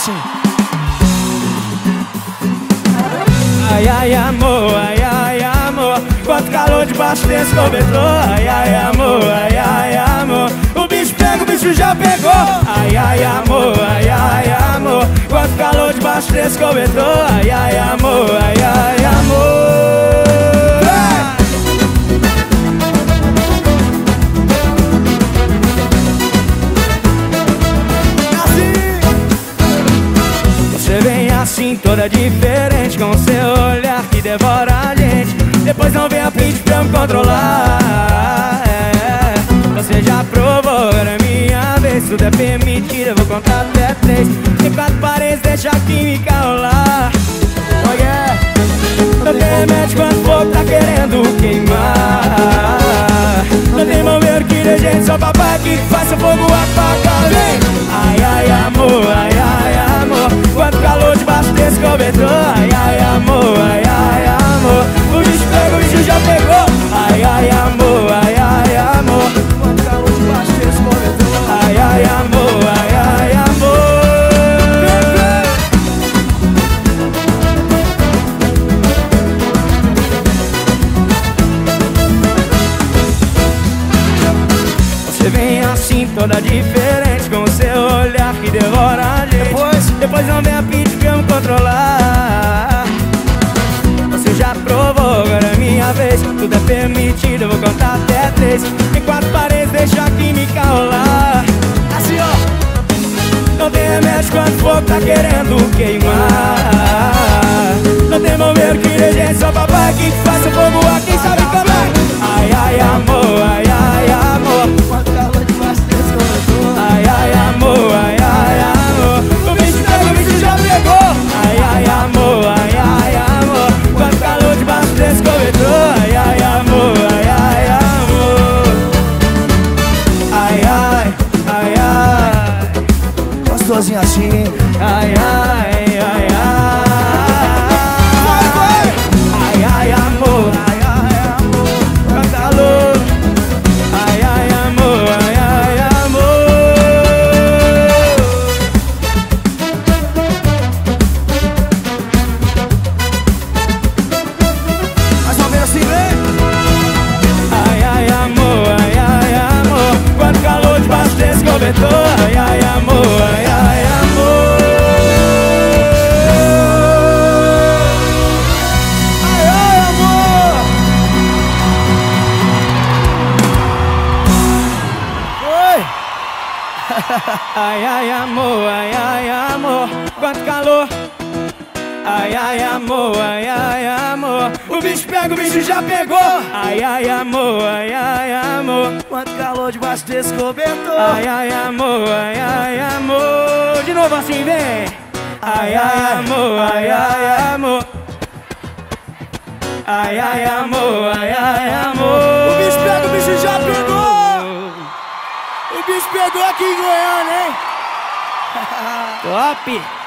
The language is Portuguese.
Assim. Ai, ai, amor, ai, ai, amor. Quanto calor debaixo desse cobertor. Ai, ai, amor, ai, ai, amor. O bicho pega, o bicho já pegou. Ai, ai, amor, ai, ai, amor. Quanto calor debaixo desse cobertor. Ai, ai, amor, ai, ai, amor toda diferente Com seu olhar que devora a gente. Depois não vem a pedir pra me controlar. É. Você já provou, agora é minha vez. Tudo é permitido, eu vou contar até três. Em quatro paredes, deixa a química rolar. Oh yeah Não tem remédio quando o fogo tá querendo queimar. Não tem bombeiro que dê gente, só papai que faz seu fogo apagar cobertor Ai, ai, amor, ai, ai, amor. O bicho pega, o bicho já pegou. Ai, ai, amor, ai, ai, amor. Ai, ai, amor, ai, ai, amor. Você vem assim toda diferente Tudo é permitido, eu vou contar até três. Em quatro paredes deixa a química rolar. Assim ó. Não tem remédio quando o fogo tá querendo Gostosinho assim. Ai, ai, ai, ai! Ai, ai, amor, ai, ai, amor Quanto calor Ai, ai, amor, ai, ai, amor Mais uma vez assim, vem! Ai, ai, amor, ai, ai, amor Quanto calor debaixo desse cobertor Ai, Ai, ai, amor, ai, ai, amor. Quanto calor. Ai, ai, amor, ai, ai, amor. O bicho pega, o bicho já pegou. Ai, ai, amor, ai, ai, amor. Quanto calor debaixo desse cobertor. Ai, ai, amor, ai, ai, amor. De novo assim, vem. Ai, ai, amor, ai, ai, amor. Ai, ai, amor, ai, ai, amor. O bicho pega, o bicho já pegou! O bicho pegou aqui em Goiânia, hein? Top!